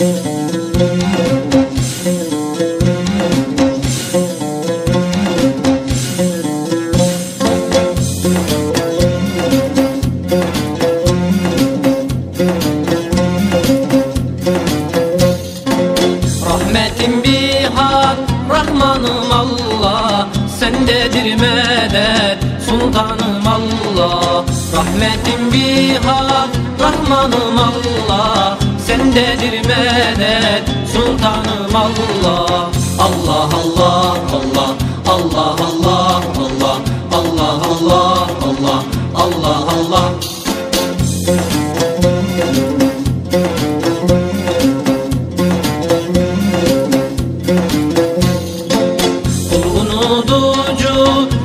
Rahmetim bihak, Rahmanım Allah. Sendedir medet, Sultanım Allah. Rahmetim bihak, Rahmanım Allah. Sendedir medet Sultanım Allah Allah Allah Allah Allah Allah Allah Allah Allah Allah Allah Allah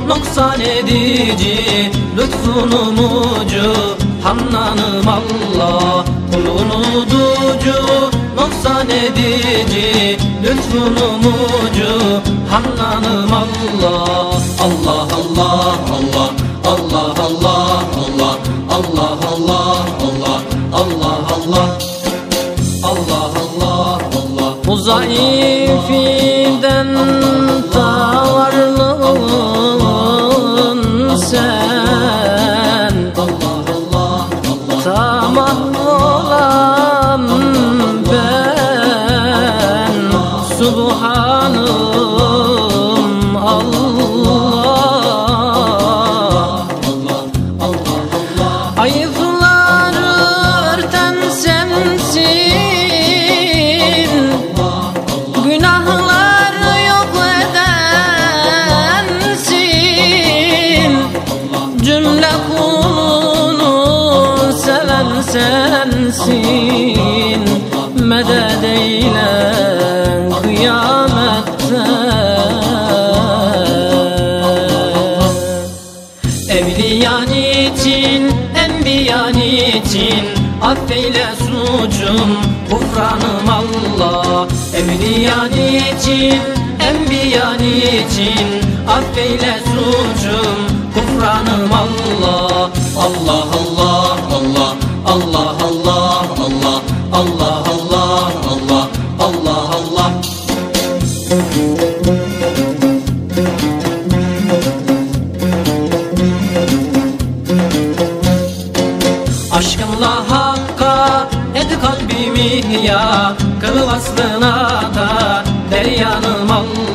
noksan edici Lütfun umucu, Hannanım Allah Kul unutucu, noksan edici Lütfun umucu, Hannanım Allah Allah Allah Allah Allah Allah Allah Allah Allah Allah Allah Allah Allah Allah Allah Bu Subhanım Allah Ayıpları örten sensin. Günahları yok edensin. Cümle kulunu seven sensin Evliyan için, enbiyan için. Affeyle suçum, kufranım Allah. Evliyan için, enbiyan için. Affeyle suçum, kufranım Allah. Allah Allah Allah. Allah Allah Allah. Allah Allah Allah. Allah Allah Aşkınla hakka et kalbimi ya Kıl aslına da deryanım Allah